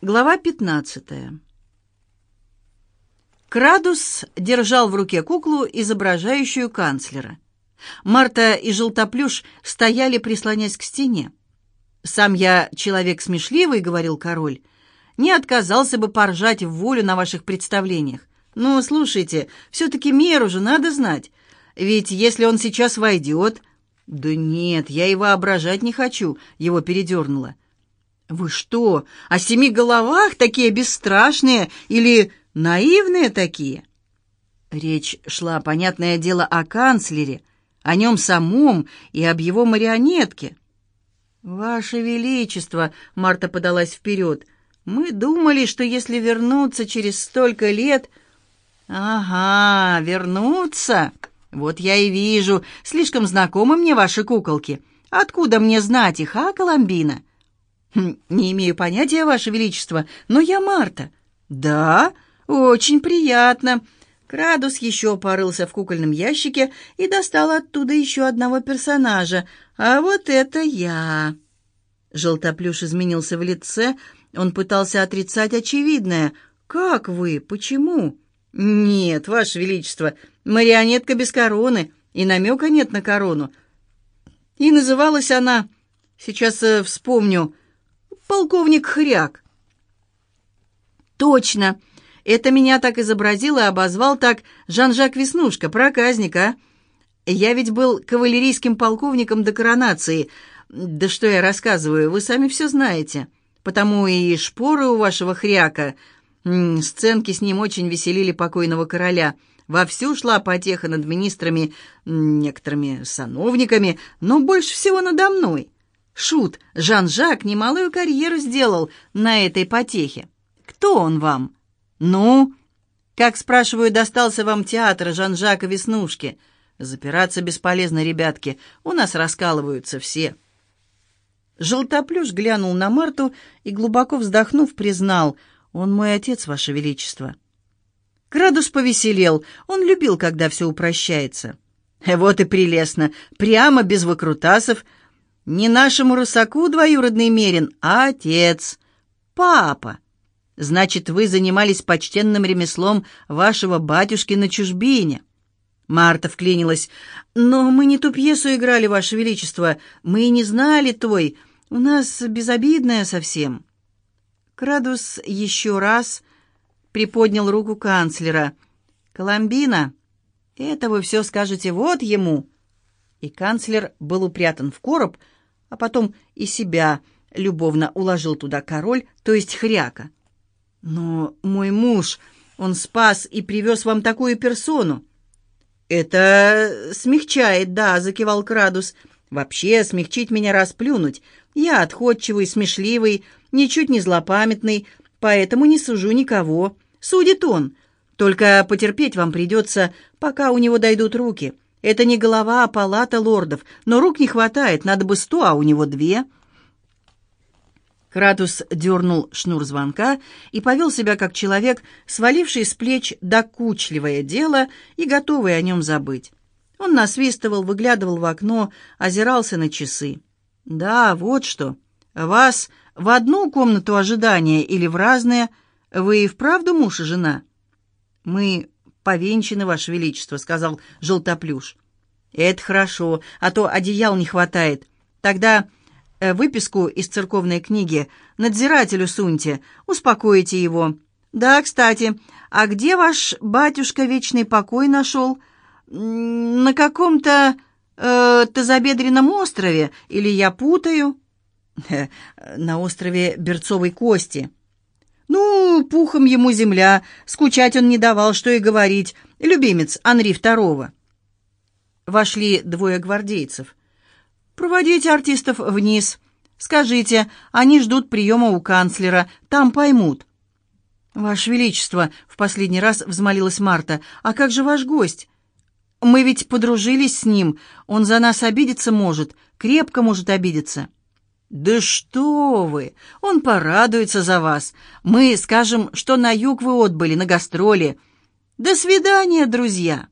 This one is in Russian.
Глава 15. Крадус держал в руке куклу, изображающую канцлера. Марта и Желтоплюш стояли, прислонясь к стене. «Сам я человек смешливый», — говорил король, — «не отказался бы поржать в волю на ваших представлениях. Ну, слушайте, все-таки меру же надо знать. Ведь если он сейчас войдет...» «Да нет, я и воображать не хочу», — его передернуло. «Вы что, о семи головах такие бесстрашные или наивные такие?» Речь шла, понятное дело, о канцлере, о нем самом и об его марионетке. «Ваше Величество!» — Марта подалась вперед. «Мы думали, что если вернуться через столько лет...» «Ага, вернуться! Вот я и вижу. Слишком знакомы мне ваши куколки. Откуда мне знать их, а, Коломбина?» Хм, «Не имею понятия, Ваше Величество, но я Марта». «Да? Очень приятно». Крадус еще порылся в кукольном ящике и достал оттуда еще одного персонажа. «А вот это я!» Желтоплюш изменился в лице. Он пытался отрицать очевидное. «Как вы? Почему?» «Нет, Ваше Величество, марионетка без короны, и намека нет на корону. И называлась она, сейчас э, вспомню, полковник Хряк. Точно. Это меня так изобразил и обозвал так Жан-Жак Веснушка, проказник, а? Я ведь был кавалерийским полковником до коронации. Да что я рассказываю, вы сами все знаете. Потому и шпоры у вашего хряка. Сценки с ним очень веселили покойного короля. Вовсю шла потеха над министрами, некоторыми сановниками, но больше всего надо мной. Шут, Жан-Жак немалую карьеру сделал на этой потехе. Кто он вам? Ну, как, спрашиваю, достался вам театр Жан-Жака Веснушки? Запираться бесполезно, ребятки, у нас раскалываются все. Желтоплюш глянул на Марту и, глубоко вздохнув, признал, «Он мой отец, Ваше Величество». Градус повеселел, он любил, когда все упрощается. Вот и прелестно, прямо без выкрутасов — не нашему рысаку двоюродный мерин, а отец, папа. Значит, вы занимались почтенным ремеслом вашего батюшки на чужбине. Марта вклинилась. «Но мы не ту пьесу играли, Ваше Величество. Мы и не знали той. У нас безобидная совсем». Крадус еще раз приподнял руку канцлера. «Коломбина, это вы все скажете вот ему». И канцлер был упрятан в короб, а потом и себя любовно уложил туда король, то есть хряка. «Но мой муж, он спас и привез вам такую персону». «Это смягчает, да», — закивал Крадус. «Вообще, смягчить меня расплюнуть. Я отходчивый, смешливый, ничуть не злопамятный, поэтому не сужу никого. Судит он. Только потерпеть вам придется, пока у него дойдут руки». Это не голова, а палата лордов. Но рук не хватает, надо бы сто, а у него две. Кратус дернул шнур звонка и повел себя как человек, сваливший с плеч докучливое дело и готовый о нем забыть. Он насвистывал, выглядывал в окно, озирался на часы. «Да, вот что. Вас в одну комнату ожидания или в разные? Вы и вправду муж и жена?» «Мы повенчаны, Ваше Величество», — сказал Желтоплюш. «Это хорошо, а то одеял не хватает. Тогда э, выписку из церковной книги надзирателю суньте, успокоите его. Да, кстати, а где ваш батюшка вечный покой нашел? На каком-то э, тазобедренном острове? Или я путаю?» «На острове Берцовой Кости». Ну, пухом ему земля, скучать он не давал, что и говорить. Любимец Анри Второго. Вошли двое гвардейцев. «Проводите артистов вниз. Скажите, они ждут приема у канцлера, там поймут». «Ваше Величество», — в последний раз взмолилась Марта, — «а как же ваш гость? Мы ведь подружились с ним, он за нас обидеться может, крепко может обидеться». «Да что вы! Он порадуется за вас. Мы скажем, что на юг вы отбыли, на гастроли. До свидания, друзья!»